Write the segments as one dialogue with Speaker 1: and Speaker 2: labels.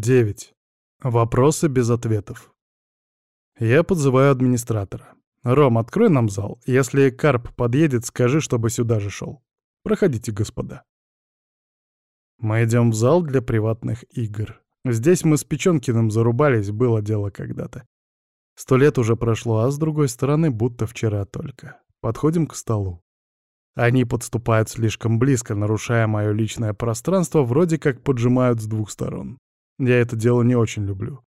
Speaker 1: 9. Вопросы без ответов. Я подзываю администратора. «Ром, открой нам зал. Если Карп подъедет, скажи, чтобы сюда же шел. Проходите, господа». Мы идем в зал для приватных игр. Здесь мы с Печенкиным зарубались, было дело когда-то. Сто лет уже прошло, а с другой стороны, будто вчера только. Подходим к столу. Они подступают слишком близко, нарушая мое личное пространство, вроде как поджимают с двух сторон. Я это дело не очень люблю.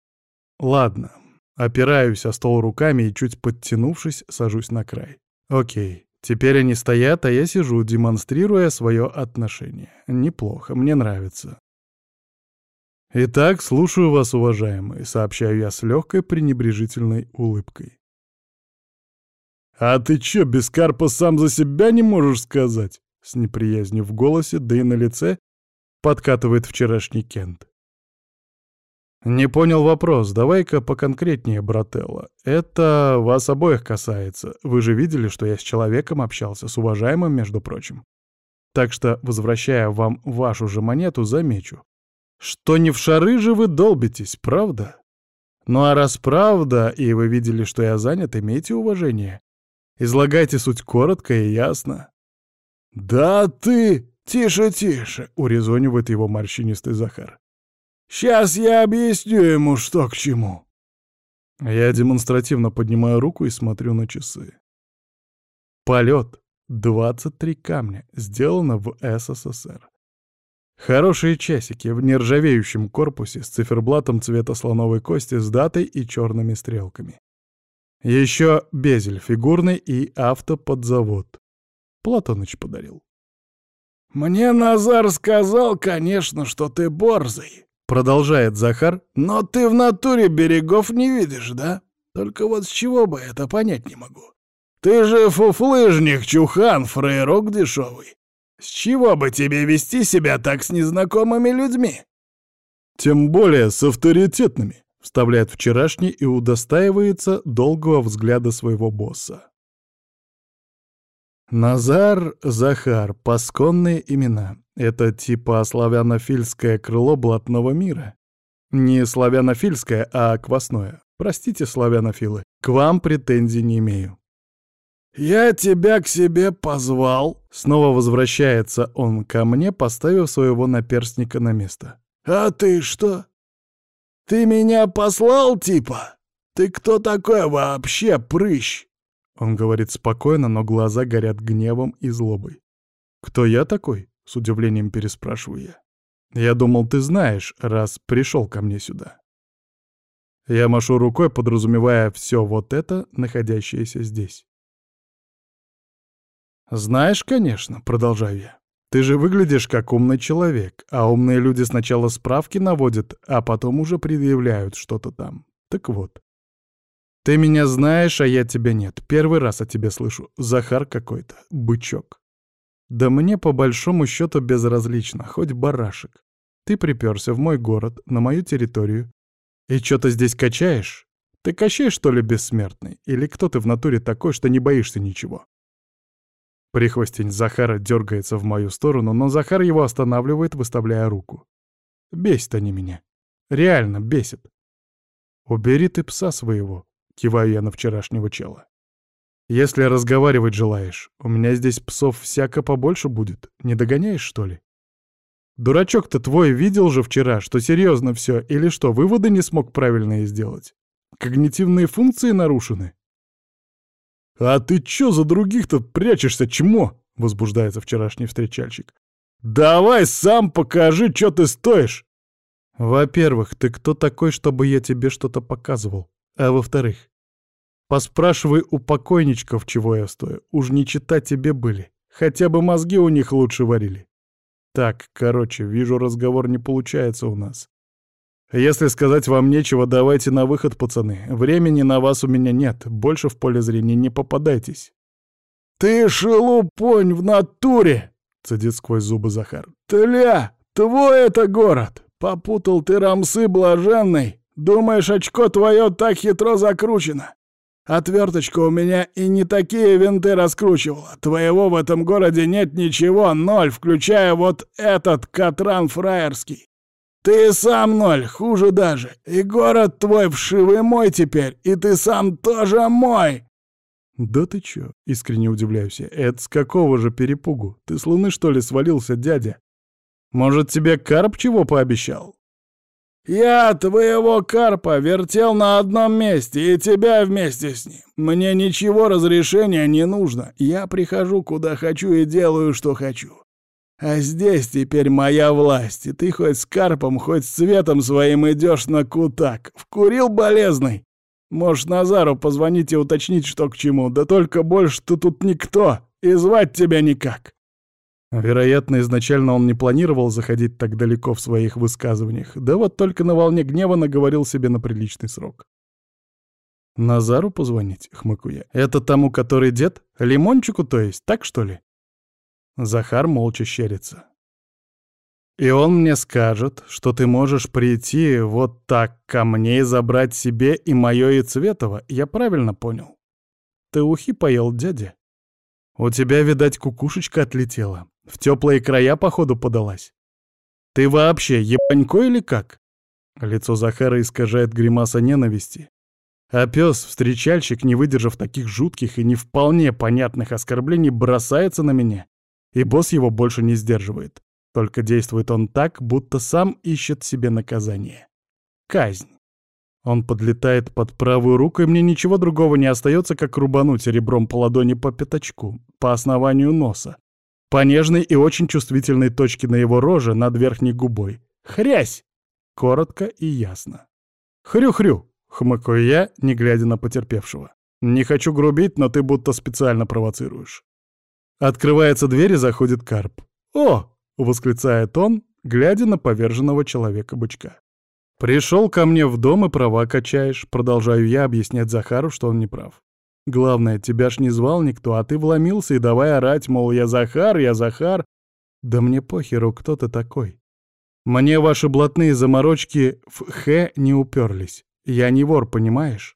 Speaker 1: Ладно, опираюсь о стол руками и, чуть подтянувшись, сажусь на край. Окей, теперь они стоят, а я сижу, демонстрируя свое отношение. Неплохо, мне нравится. «Итак, слушаю вас, уважаемые», — сообщаю я с легкой пренебрежительной улыбкой. «А ты чё, без Карпа сам за себя не можешь сказать?» С неприязнью в голосе, да и на лице подкатывает вчерашний Кент. «Не понял вопрос. Давай-ка поконкретнее, брателло. Это вас обоих касается. Вы же видели, что я с человеком общался, с уважаемым, между прочим. Так что, возвращая вам вашу же монету, замечу, что не в шары же вы долбитесь, правда? Ну а раз правда, и вы видели, что я занят, имейте уважение. Излагайте суть коротко и ясно». «Да ты! Тише, тише!» — урезонивает его морщинистый Захар. Сейчас я объясню ему, что к чему. Я демонстративно поднимаю руку и смотрю на часы. Полет. 23 камня. Сделано в СССР. Хорошие часики в нержавеющем корпусе с циферблатом цвета слоновой кости с датой и черными стрелками. Еще безель фигурный и автоподзавод. Платоныч подарил. «Мне Назар сказал, конечно, что ты борзый», Продолжает Захар. «Но ты в натуре берегов не видишь, да? Только вот с чего бы это понять не могу. Ты же фуфлыжник, чухан, фрейрок дешевый. С чего бы тебе вести себя так с незнакомыми людьми?» «Тем более с авторитетными», — вставляет вчерашний и удостаивается долгого взгляда своего босса. Назар, Захар — пасконные имена. Это типа славянофильское крыло блатного мира. Не славянофильское, а квасное. Простите, славянофилы, к вам претензий не имею. «Я тебя к себе позвал», — снова возвращается он ко мне, поставив своего наперстника на место. «А ты что? Ты меня послал, типа? Ты кто такой вообще, прыщ?» Он говорит спокойно, но глаза горят гневом и злобой. «Кто я такой?» — с удивлением переспрашиваю я. «Я думал, ты знаешь, раз пришел ко мне сюда». Я машу рукой, подразумевая все вот это, находящееся здесь. «Знаешь, конечно», — продолжаю я. «Ты же выглядишь как умный человек, а умные люди сначала справки наводят, а потом уже предъявляют что-то там. Так вот, ты меня знаешь, а я тебя нет. Первый раз о тебе слышу. Захар какой-то. Бычок. Да мне по большому счету безразлично, хоть барашек. Ты приперся в мой город, на мою территорию. И что-то здесь качаешь? Ты качаешь, что ли, бессмертный? Или кто ты в натуре такой, что не боишься ничего? Прихвостень Захара дергается в мою сторону, но Захар его останавливает, выставляя руку. Бесит они меня. Реально бесит. Убери ты пса своего, Киваю я на вчерашнего чела. Если разговаривать желаешь, у меня здесь псов всяко побольше будет. Не догоняешь, что ли? Дурачок-то твой видел же вчера, что серьезно все, или что, выводы не смог правильные сделать? Когнитивные функции нарушены? «А ты чё за других-то прячешься, чмо?» — возбуждается вчерашний встречальщик. «Давай сам покажи, чё ты стоишь!» «Во-первых, ты кто такой, чтобы я тебе что-то показывал? А во-вторых, поспрашивай у покойничков, чего я стою. Уж не читать тебе были. Хотя бы мозги у них лучше варили. Так, короче, вижу, разговор не получается у нас. Если сказать вам нечего, давайте на выход, пацаны. Времени на вас у меня нет, больше в поле зрения не попадайтесь. «Ты шелупонь в натуре!» — цедит сквозь зубы Захар. «Тля, твой это город! Попутал ты рамсы блаженный!» Думаешь, очко твое так хитро закручено? Отверточка у меня и не такие винты раскручивала. Твоего в этом городе нет ничего, ноль, включая вот этот Катран Фраерский.
Speaker 2: Ты сам ноль, хуже даже. И город твой вшивый мой теперь, и ты сам тоже мой!»
Speaker 1: «Да ты чё?» — искренне удивляюсь я. «Это с какого же перепугу? Ты с луны, что ли, свалился, дядя? Может, тебе карп чего пообещал?»
Speaker 2: «Я твоего карпа вертел на одном месте, и тебя вместе с ним. Мне ничего разрешения не нужно. Я прихожу, куда хочу, и делаю, что хочу. А здесь теперь моя власть, и ты хоть с карпом, хоть с цветом своим идешь на кутак. Вкурил болезный. Можешь Назару позвонить и уточнить, что к чему. Да только больше ты тут никто, и звать тебя никак.
Speaker 1: Вероятно, изначально он не планировал заходить так далеко в своих высказываниях, да вот только на волне гнева наговорил себе на приличный срок. «Назару позвонить?» — хмыку я. «Это тому, который дед? Лимончику, то есть? Так, что ли?» Захар молча щерится. «И он мне скажет, что ты можешь прийти вот так ко мне и забрать себе и моё, и Цветова. Я правильно понял? Ты ухи поел, дядя? У тебя, видать, кукушечка отлетела. В теплые края, походу, подалась. Ты вообще ебанько или как? Лицо Захара искажает гримаса ненависти. А пес, встречальщик, не выдержав таких жутких и не вполне понятных оскорблений, бросается на меня, и босс его больше не сдерживает. Только действует он так, будто сам ищет себе наказание. Казнь. Он подлетает под правую руку, и мне ничего другого не остается, как рубануть ребром по ладони по пятачку, по основанию носа, по нежной и очень чувствительной точке на его роже над верхней губой. Хрясь! Коротко и ясно. «Хрю-хрю!» — хмыкаю я, не глядя на потерпевшего. «Не хочу грубить, но ты будто специально провоцируешь». Открывается дверь и заходит карп. «О!» — восклицает он, глядя на поверженного человека-бычка. «Пришел ко мне в дом и права качаешь», — продолжаю я объяснять Захару, что он не прав. Главное, тебя ж не звал никто, а ты вломился и давай орать, мол, я Захар, я Захар. Да мне похеру, кто ты такой. Мне ваши блатные заморочки в «х» не уперлись. Я не вор, понимаешь?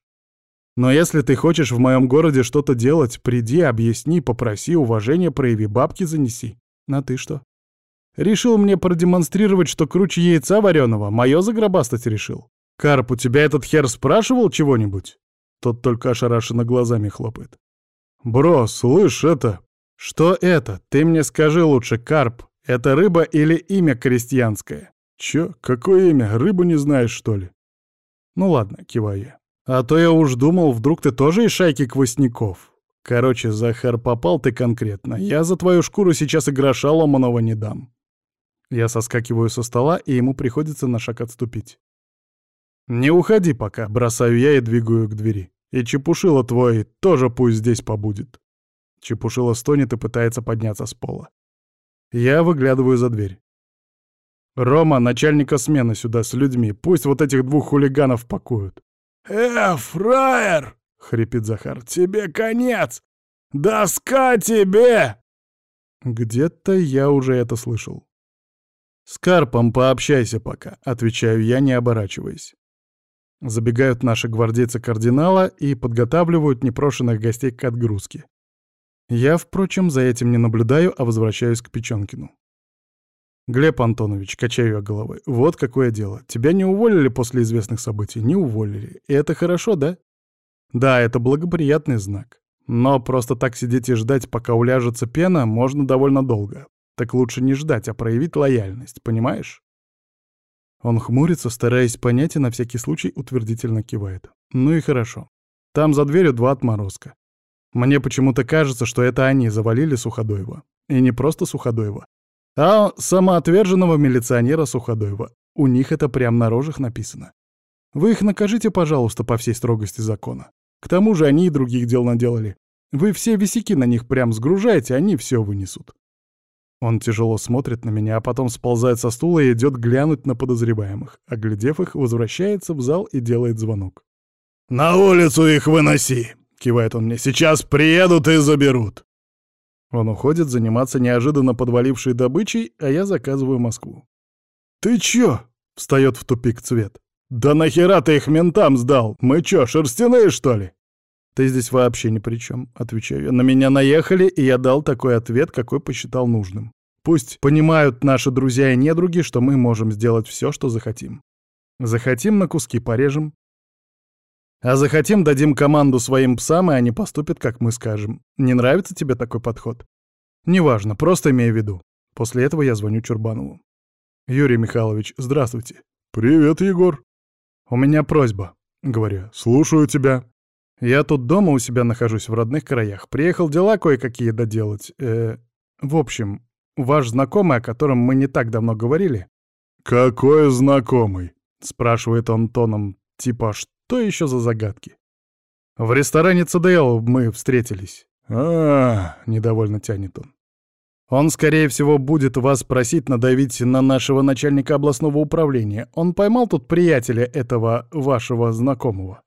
Speaker 1: Но если ты хочешь в моем городе что-то делать, приди, объясни, попроси, уважение прояви, бабки занеси. А ты что? Решил мне продемонстрировать, что круче яйца вареного, мое загробастать решил. Карп, у тебя этот хер спрашивал чего-нибудь? Тот только ошарашенно глазами хлопает. «Бро, слышь, это...» «Что это? Ты мне скажи лучше, Карп. Это рыба или имя крестьянское?» «Чё? Какое имя? Рыбу не знаешь, что ли?» «Ну ладно», — киваю я. «А то я уж думал, вдруг ты тоже из шайки квасников. Короче, Захар, попал ты конкретно. Я за твою шкуру сейчас и гроша ломаного не дам». Я соскакиваю со стола, и ему приходится на шаг отступить. «Не уходи пока», — бросаю я и двигаю к двери. И Чепушила твой тоже пусть здесь побудет. Чепушила стонет и пытается подняться с пола. Я выглядываю за дверь. «Рома, начальника смены сюда с людьми. Пусть вот этих двух хулиганов пакуют».
Speaker 2: «Э, фраер!» — хрипит Захар. «Тебе конец! Доска тебе!»
Speaker 1: Где-то я уже это слышал. «С Карпом пообщайся пока», — отвечаю я, не оборачиваясь. Забегают наши гвардейцы кардинала и подготавливают непрошенных гостей к отгрузке. Я, впрочем, за этим не наблюдаю, а возвращаюсь к Печенкину. «Глеб Антонович, качаю я головой, вот какое дело. Тебя не уволили после известных событий? Не уволили. И это хорошо, да? Да, это благоприятный знак. Но просто так сидеть и ждать, пока уляжется пена, можно довольно долго. Так лучше не ждать, а проявить лояльность, понимаешь? Он хмурится, стараясь понять и на всякий случай утвердительно кивает. Ну и хорошо. Там за дверью два отморозка. Мне почему-то кажется, что это они завалили Суходоева. И не просто Суходоева, а самоотверженного милиционера Суходоева. У них это прямо на рожах написано. Вы их накажите, пожалуйста, по всей строгости закона. К тому же они и других дел наделали. Вы все висяки на них прям сгружаете, они все вынесут. Он тяжело смотрит на меня, а потом сползает со стула и идет глянуть на подозреваемых. Оглядев их, возвращается в зал и делает звонок.
Speaker 2: «На улицу их выноси!» — кивает он мне. «Сейчас приедут и заберут!»
Speaker 1: Он уходит заниматься неожиданно подвалившей добычей, а я заказываю Москву.
Speaker 2: «Ты чё?» — встает в тупик цвет.
Speaker 1: «Да нахера ты их ментам сдал? Мы чё, шерстяные, что ли?» «Ты здесь вообще ни при чем», — отвечаю. «На меня наехали, и я дал такой ответ, какой посчитал нужным. Пусть понимают наши друзья и недруги, что мы можем сделать все, что захотим. Захотим, на куски порежем. А захотим, дадим команду своим псам, и они поступят, как мы скажем. Не нравится тебе такой подход? Неважно, просто имей в виду. После этого я звоню Чурбанову. Юрий Михайлович, здравствуйте.
Speaker 2: Привет, Егор.
Speaker 1: У меня просьба. Говорю,
Speaker 2: слушаю тебя.
Speaker 1: Я тут дома у себя нахожусь, в родных краях. Приехал дела кое-какие доделать. Э, в общем, ваш знакомый, о котором мы не так давно говорили.
Speaker 2: «Какой знакомый?»
Speaker 1: — спрашивает он тоном, типа что еще за загадки? В ресторане ЦДЛ мы встретились.
Speaker 2: а,
Speaker 1: недовольно тянет он. Он, скорее всего, будет вас просить надавить на нашего начальника областного управления. Он поймал тут приятеля этого вашего знакомого.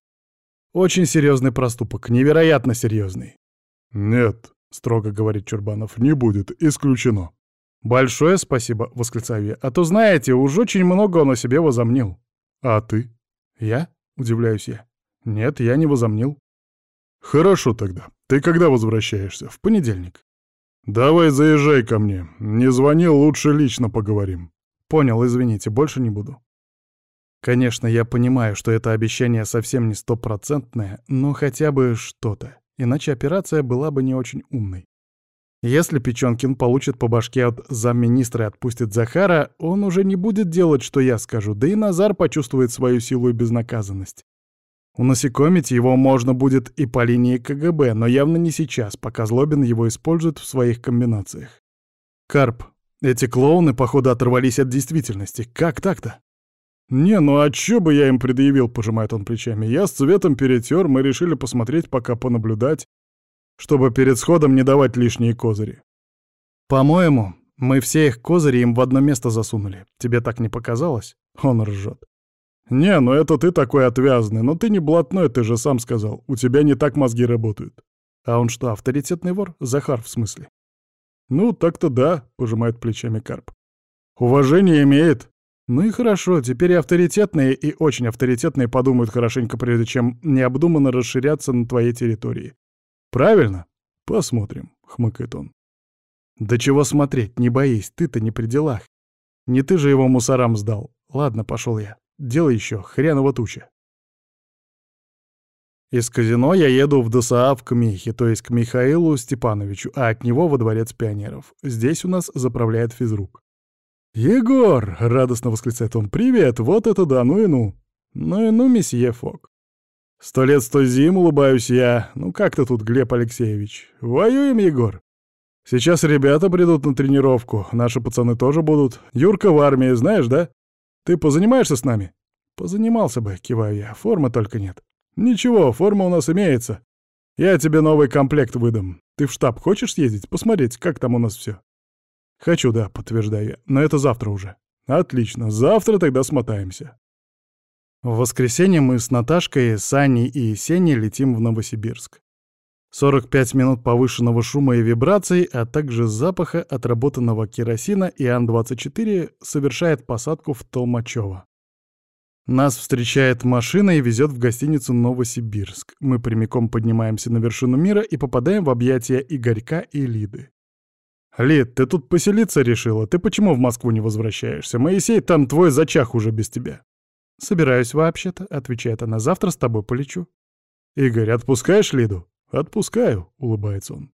Speaker 1: Очень серьезный проступок, невероятно серьезный.
Speaker 2: Нет, строго говорит Чурбанов, не будет, исключено.
Speaker 1: Большое спасибо, восклицаю я. А то, знаете, уж очень много он о себе возомнил.
Speaker 2: А ты?
Speaker 1: Я? Удивляюсь я. Нет, я не возомнил.
Speaker 2: Хорошо тогда. Ты когда возвращаешься?
Speaker 1: В понедельник.
Speaker 2: Давай заезжай ко мне. Не звони, лучше лично поговорим.
Speaker 1: Понял, извините, больше не буду. Конечно, я понимаю, что это обещание совсем не стопроцентное, но хотя бы что-то, иначе операция была бы не очень умной. Если Печенкин получит по башке от замминистра и отпустит Захара, он уже не будет делать, что я скажу, да и Назар почувствует свою силу и безнаказанность. Унасекомить его можно будет и по линии КГБ, но явно не сейчас, пока Злобин его использует в своих комбинациях. Карп, эти клоуны, походу, оторвались от действительности. Как так-то?
Speaker 2: «Не, ну а чё бы я им предъявил?» — пожимает он плечами. «Я с цветом перетер, мы решили посмотреть, пока понаблюдать чтобы перед сходом не давать лишние козыри.
Speaker 1: По-моему, мы все их козыри им в одно место засунули. Тебе так не показалось? Он ржет.
Speaker 2: Не, ну это ты такой отвязный, но ты не блатной, ты же сам сказал. У тебя не так мозги работают.
Speaker 1: А он что, авторитетный вор? Захар, в смысле?
Speaker 2: Ну, так-то да, пожимает плечами Карп. Уважение имеет.
Speaker 1: Ну и хорошо, теперь и авторитетные, и очень авторитетные подумают хорошенько, прежде чем необдуманно расширяться на твоей территории.
Speaker 2: Правильно? Посмотрим, хмыкает он.
Speaker 1: Да чего смотреть, не боись, ты-то не при делах. Не ты же его мусорам сдал. Ладно, пошел я. Дело еще, хреново туча. Из казино я еду в ДСААФ к Михе, то есть к Михаилу Степановичу, а от него во дворец пионеров. Здесь у нас заправляет физрук.
Speaker 2: «Егор!» — радостно восклицает он. «Привет! Вот это да, ну и ну!»
Speaker 1: «Ну и ну, месье Фок!»
Speaker 2: Сто лет сто зим, улыбаюсь я. Ну как ты тут, Глеб Алексеевич? Воюем, Егор. Сейчас ребята придут на тренировку, наши пацаны тоже будут. Юрка в армии, знаешь, да? Ты позанимаешься с нами?
Speaker 1: Позанимался бы, киваю я, формы только нет.
Speaker 2: Ничего, форма у нас имеется. Я тебе новый комплект выдам. Ты в штаб хочешь съездить, посмотреть, как там у нас все?
Speaker 1: Хочу, да, подтверждаю но это завтра уже.
Speaker 2: Отлично, завтра тогда смотаемся.
Speaker 1: В воскресенье мы с Наташкой, Саней и Сеней летим в Новосибирск. 45 минут повышенного шума и вибраций, а также запаха отработанного керосина и Ан-24 совершает посадку в Толмачево. Нас встречает машина и везет в гостиницу Новосибирск. Мы прямиком поднимаемся на вершину мира и попадаем в объятия Игорька и Лиды. «Лид, ты тут поселиться решила? Ты почему в Москву не возвращаешься? Моисей, там твой зачах уже без тебя».
Speaker 2: «Собираюсь вообще-то», — отвечает она. «Завтра с тобой полечу».
Speaker 1: «Игорь, отпускаешь Лиду?»
Speaker 2: «Отпускаю», — улыбается он.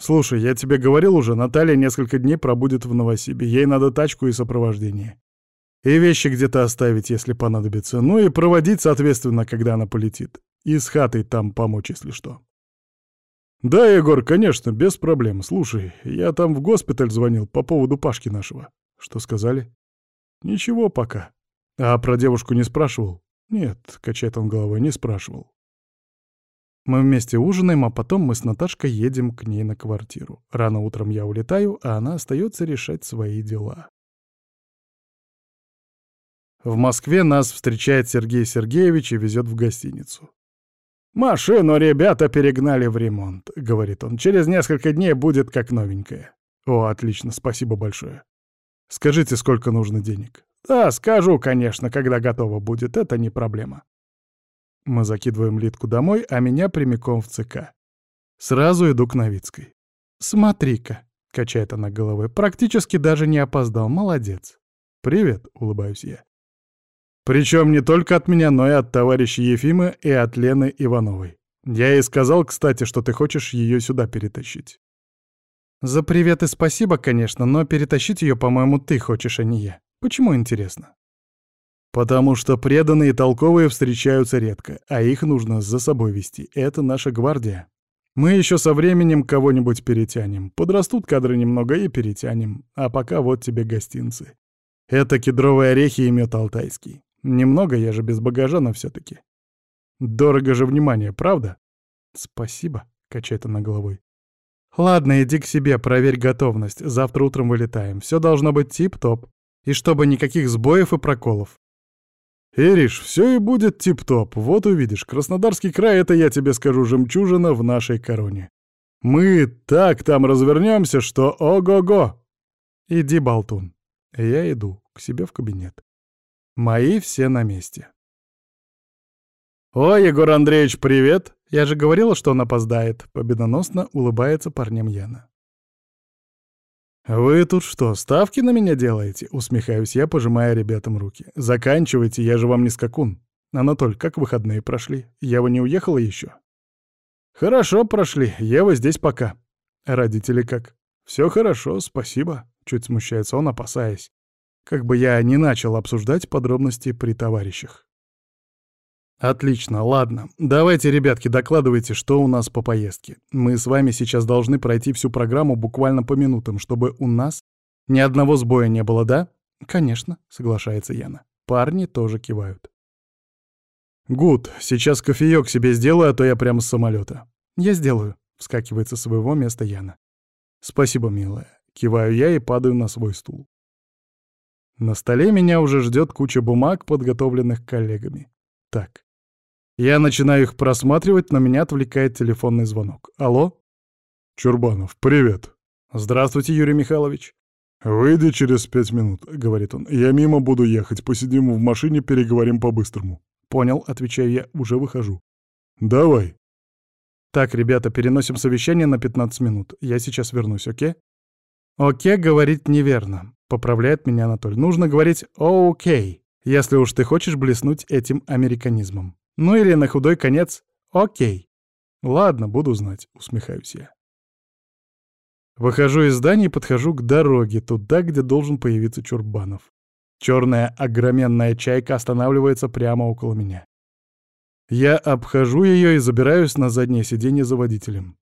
Speaker 1: «Слушай, я тебе говорил уже, Наталья несколько дней пробудет в Новосибе. Ей надо тачку и сопровождение. И вещи где-то оставить, если понадобится. Ну и проводить, соответственно, когда она полетит. И с хатой там помочь, если что».
Speaker 2: «Да, Егор, конечно, без проблем. Слушай, я там в госпиталь звонил по поводу Пашки нашего».
Speaker 1: «Что сказали?»
Speaker 2: «Ничего пока.
Speaker 1: А про девушку не спрашивал?
Speaker 2: Нет, качает он головой, не спрашивал.
Speaker 1: Мы вместе ужинаем, а потом мы с Наташкой едем к ней на квартиру. Рано утром я улетаю, а она остается решать свои дела. В Москве нас встречает Сергей Сергеевич и везет в гостиницу.
Speaker 2: «Машину ребята перегнали в ремонт», — говорит он. «Через несколько дней будет как новенькая».
Speaker 1: «О, отлично, спасибо большое. Скажите, сколько нужно денег?»
Speaker 2: «Да, скажу, конечно, когда готово будет, это не проблема».
Speaker 1: Мы закидываем Литку домой, а меня прямиком в ЦК. Сразу иду к Новицкой. «Смотри-ка, качает она головой. Практически даже не опоздал. Молодец. Привет, улыбаюсь я. Причем не только от меня, но и от товарища Ефима и от Лены Ивановой. Я ей сказал, кстати, что ты хочешь ее сюда перетащить. За привет и спасибо, конечно, но перетащить ее, по-моему, ты хочешь, а не я. Почему, интересно? Потому что преданные и толковые встречаются редко, а их нужно за собой вести. Это наша гвардия. Мы еще со временем кого-нибудь перетянем. Подрастут кадры немного и перетянем. А пока вот тебе гостинцы. Это кедровые орехи и мед алтайский. Немного, я же без багажа, но все таки Дорого же внимание, правда? Спасибо, качает она головой. Ладно, иди к себе, проверь готовность. Завтра утром вылетаем. Все должно быть тип-топ. И чтобы никаких сбоев и проколов. Ириш, все и будет тип-топ. Вот увидишь, Краснодарский край — это, я тебе скажу, жемчужина в нашей короне. Мы так там развернемся, что ого-го. Иди, болтун. Я иду к себе в кабинет. Мои все на месте. «О, Егор Андреевич, привет! Я же говорила, что он опоздает», — победоносно улыбается парням Яна. «Вы тут что, ставки на меня делаете?» — усмехаюсь я, пожимая ребятам руки. «Заканчивайте, я же вам не скакун. Анатоль, как выходные прошли? Ева не уехала еще?» «Хорошо прошли, Ева здесь пока. Родители как?» «Все хорошо, спасибо», — чуть смущается он, опасаясь. Как бы я не начал обсуждать подробности при товарищах. Отлично, ладно. Давайте, ребятки, докладывайте, что у нас по поездке. Мы с вами сейчас должны пройти всю программу буквально по минутам, чтобы у нас ни одного сбоя не было, да? Конечно, соглашается Яна. Парни тоже кивают. Гуд, сейчас кофеёк себе сделаю, а то я прямо с самолета. Я сделаю, вскакивает со своего места Яна. Спасибо, милая. Киваю я и падаю на свой стул. На столе меня уже ждет куча бумаг, подготовленных коллегами. Так, я начинаю их просматривать, но меня отвлекает телефонный звонок. Алло? Чурбанов, привет. Здравствуйте, Юрий Михайлович. «Выйди через пять минут», — говорит он. «Я мимо буду ехать. Посидим в машине, переговорим по-быстрому». «Понял», — отвечаю я, уже выхожу. «Давай». «Так, ребята, переносим совещание на 15 минут. Я сейчас вернусь, окей?» «Окей» говорить неверно, — поправляет меня Анатоль. «Нужно говорить «окей», если уж ты хочешь блеснуть этим американизмом. Ну или на худой конец «Окей». Ладно, буду знать, усмехаюсь я. Выхожу из здания и подхожу к дороге, туда, где должен появиться Чурбанов. Черная огроменная чайка останавливается прямо около меня. Я обхожу ее и забираюсь на заднее сиденье за водителем.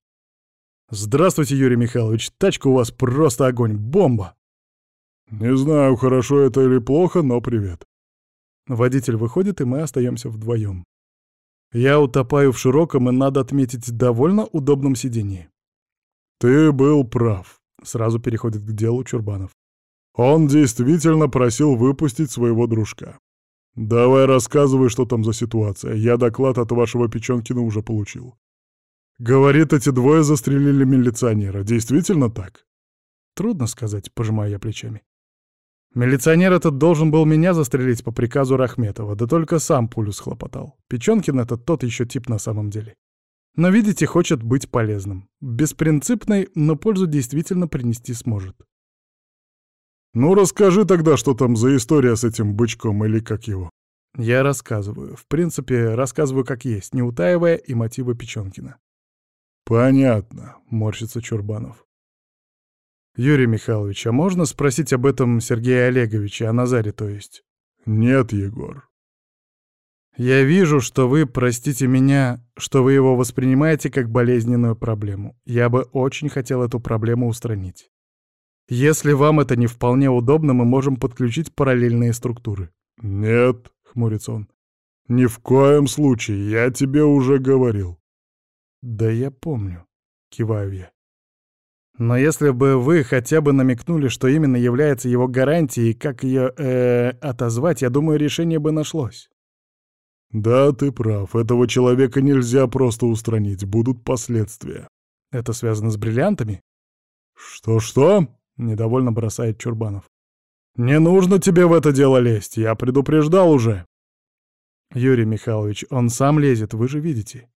Speaker 1: «Здравствуйте, Юрий Михайлович, тачка у вас просто огонь, бомба!» «Не знаю, хорошо это или плохо, но привет». Водитель выходит, и мы остаемся вдвоем. Я утопаю в широком и, надо отметить, довольно удобном сидении. «Ты был прав», — сразу переходит к делу Чурбанов. «Он действительно просил выпустить своего дружка. Давай рассказывай, что там за ситуация. Я доклад от вашего Печенкина уже получил». «Говорит, эти двое застрелили милиционера. Действительно так?» «Трудно сказать», — пожимаю плечами. Милиционер этот должен был меня застрелить по приказу Рахметова, да только сам пулю схлопотал. Печенкин этот тот еще тип на самом деле. Но, видите, хочет быть полезным. Беспринципный, но пользу действительно принести сможет. «Ну, расскажи тогда, что там за история с этим бычком или как его?» Я рассказываю. В принципе, рассказываю как есть, не утаивая и мотивы Печенкина. «Понятно», — морщится Чурбанов. «Юрий Михайлович, а можно спросить об этом Сергея Олеговича, о Назаре, то есть?» «Нет, Егор». «Я вижу, что вы, простите меня, что вы его воспринимаете как болезненную проблему. Я бы очень хотел эту проблему устранить. Если вам это не вполне удобно, мы можем подключить параллельные структуры». «Нет», — хмурится он. «Ни в коем случае, я тебе уже говорил». «Да я помню», — киваю я. Но если бы вы хотя бы намекнули, что именно является его гарантией и как ее э, отозвать, я думаю, решение бы нашлось. Да, ты прав. Этого человека нельзя просто устранить. Будут последствия. Это связано с бриллиантами? Что-что? Недовольно бросает Чурбанов. Не нужно тебе в это дело лезть. Я предупреждал уже. Юрий Михайлович, он сам лезет, вы же видите.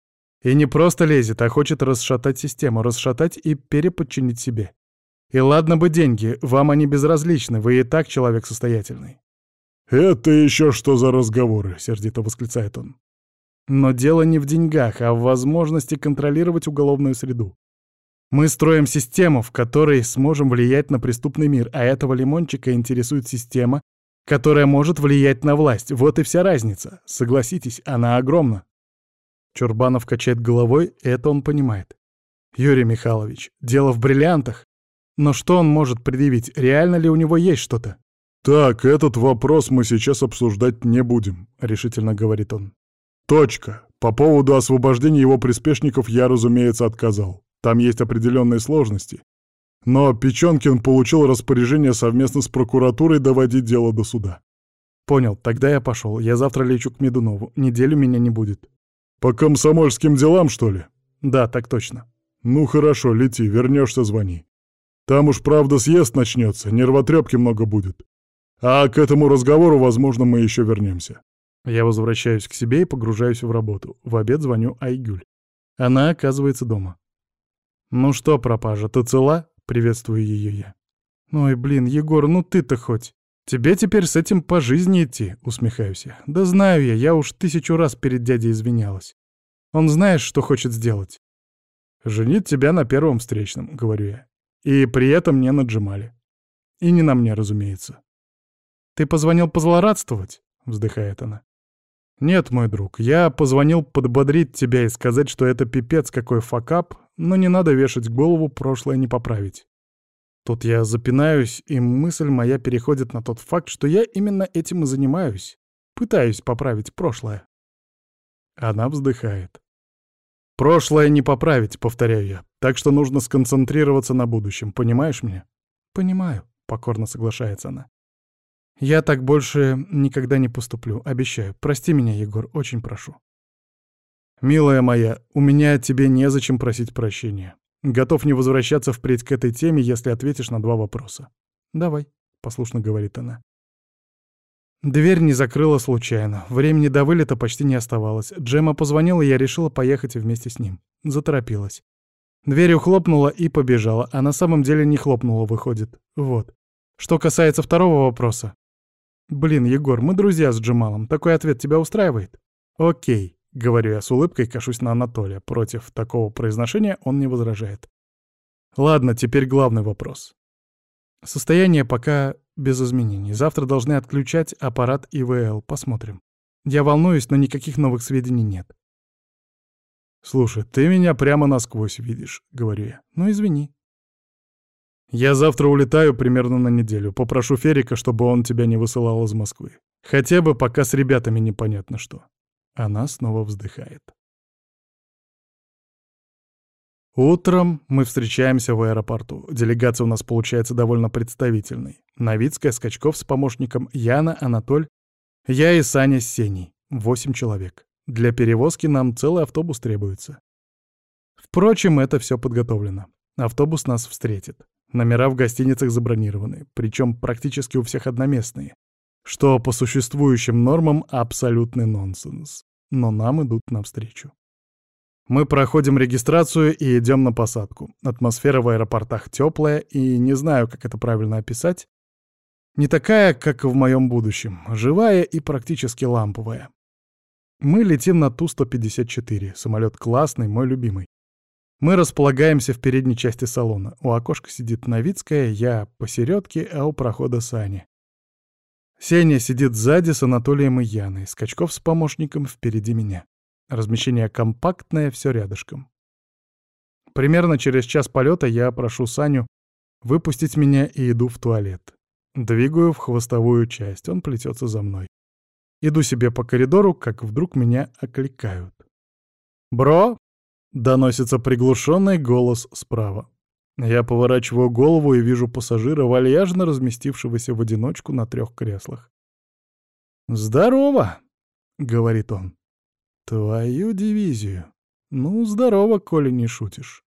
Speaker 1: И не просто лезет, а хочет расшатать систему, расшатать и переподчинить себе. И ладно бы деньги, вам они безразличны, вы и так человек состоятельный.
Speaker 2: «Это еще что за разговоры?» — сердито восклицает он.
Speaker 1: Но дело не в деньгах, а в возможности контролировать уголовную среду. Мы строим систему, в которой сможем влиять на преступный мир, а этого лимончика интересует система, которая может влиять на власть. Вот и вся разница. Согласитесь, она огромна. Чурбанов качает головой, это он понимает. Юрий Михайлович, дело в бриллиантах. Но что он может предъявить? Реально ли у него есть что-то?
Speaker 2: «Так, этот вопрос мы сейчас обсуждать не будем», — решительно говорит он. «Точка. По поводу освобождения его приспешников я, разумеется, отказал. Там есть определенные сложности. Но Печенкин получил распоряжение совместно с прокуратурой доводить дело до суда.
Speaker 1: Понял, тогда я пошел. Я завтра лечу к Медунову. Неделю меня не будет.
Speaker 2: По комсомольским делам, что ли?
Speaker 1: Да, так точно.
Speaker 2: Ну хорошо, лети, вернешься, звони. Там уж, правда, съезд начнется, нервотрепки много будет. А к этому разговору, возможно, мы еще вернемся.
Speaker 1: Я возвращаюсь к себе и погружаюсь в работу. В обед звоню Айгюль. Она оказывается дома. «Ну что, пропажа, ты цела?» — приветствую ее я. «Ой, блин, Егор, ну ты-то хоть. Тебе теперь с этим по жизни идти», — усмехаюсь я. «Да знаю я, я уж тысячу раз перед дядей извинялась. Он знаешь, что хочет сделать?» «Женить тебя на первом встречном», — говорю я. «И при этом не на Джемале. И не на мне, разумеется». «Ты позвонил позлорадствовать?» — вздыхает она. «Нет, мой друг, я позвонил подбодрить тебя и сказать, что это пипец какой факап, но не надо вешать голову, прошлое не поправить. Тут я запинаюсь, и мысль моя переходит на тот факт, что я именно этим и занимаюсь. Пытаюсь поправить прошлое. Она вздыхает. «Прошлое не поправить», — повторяю я. «Так что нужно сконцентрироваться на будущем, понимаешь меня?» «Понимаю», — покорно соглашается она. «Я так больше никогда не поступлю, обещаю. Прости меня, Егор, очень прошу». «Милая моя, у меня тебе незачем просить прощения. Готов не возвращаться впредь к этой теме, если ответишь на два вопроса». «Давай», — послушно говорит она. Дверь не закрыла случайно. Времени до вылета почти не оставалось. Джема позвонила, и я решила поехать вместе с ним. Заторопилась. Дверь ухлопнула и побежала, а на самом деле не хлопнула, выходит. Вот. Что касается второго вопроса. Блин, Егор, мы друзья с Джемалом. Такой ответ тебя устраивает? Окей. Говорю я с улыбкой, кашусь на Анатолия. Против такого произношения он не возражает. Ладно, теперь главный вопрос. Состояние пока без изменений. Завтра должны отключать аппарат ИВЛ. Посмотрим. Я волнуюсь, но никаких новых сведений нет. «Слушай, ты меня прямо насквозь видишь», — говорю я. «Ну, извини». «Я завтра улетаю примерно на неделю. Попрошу Ферика, чтобы он тебя не высылал из Москвы. Хотя бы пока с ребятами непонятно что». Она снова вздыхает. Утром мы встречаемся в аэропорту. Делегация у нас получается довольно представительной. Новицкая, Скачков с помощником, Яна, Анатоль, я и Саня с Сеней. Восемь человек. Для перевозки нам целый автобус требуется. Впрочем, это все подготовлено. Автобус нас встретит. Номера в гостиницах забронированы, причем практически у всех одноместные, что по существующим нормам абсолютный нонсенс но нам идут навстречу. Мы проходим регистрацию и идем на посадку. Атмосфера в аэропортах теплая, и не знаю, как это правильно описать. Не такая, как в моем будущем, живая и практически ламповая. Мы летим на Ту-154, самолет классный, мой любимый. Мы располагаемся в передней части салона. У окошка сидит Новицкая, я посередке, а у прохода Саня. Сеня сидит сзади с Анатолием и Яной, Скачков с помощником впереди меня. Размещение компактное, все рядышком. Примерно через час полета я прошу Саню выпустить меня и иду в туалет. Двигаю в хвостовую часть, он плетется за мной. Иду себе по коридору, как вдруг меня окликают. «Бро!» — доносится приглушенный голос справа. Я поворачиваю голову и вижу пассажира, вальяжно разместившегося в одиночку на трех креслах. «Здорово!» — говорит он. «Твою дивизию. Ну, здорово, коли не шутишь».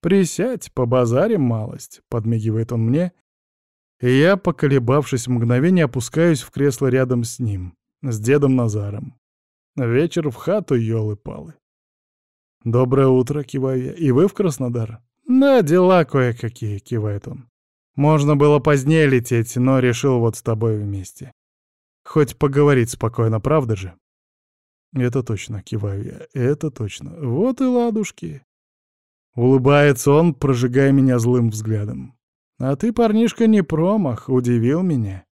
Speaker 1: «Присядь, побазарим малость», — подмигивает он мне, и я, поколебавшись мгновение, опускаюсь в кресло рядом с ним, с дедом Назаром. Вечер в хату, елы-палы. «Доброе утро», — киваю я. «И вы в Краснодар?» «Да, дела кое-какие», — кивает он. «Можно было позднее лететь, но решил вот с тобой вместе. Хоть поговорить спокойно, правда же?» «Это точно», — киваю я, — «это точно. Вот и ладушки». Улыбается он, прожигая меня злым взглядом. «А ты, парнишка, не промах, удивил меня.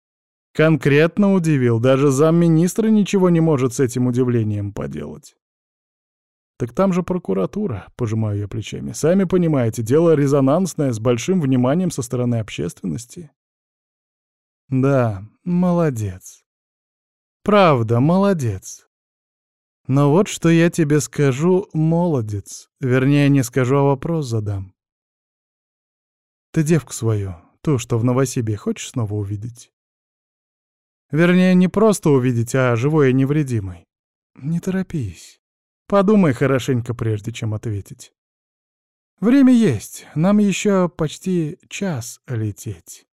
Speaker 1: Конкретно удивил, даже замминистра ничего не может с этим удивлением поделать». «Так там же прокуратура», — пожимаю я плечами. «Сами понимаете, дело резонансное, с большим вниманием со стороны общественности». «Да, молодец. Правда, молодец. Но вот что я тебе скажу, молодец. Вернее, не скажу, а вопрос задам. Ты девку свою, ту, что в Новосибе, хочешь снова увидеть? Вернее, не просто увидеть, а живой и невредимой. Не торопись. Подумай хорошенько, прежде чем ответить. Время есть, нам еще почти час лететь.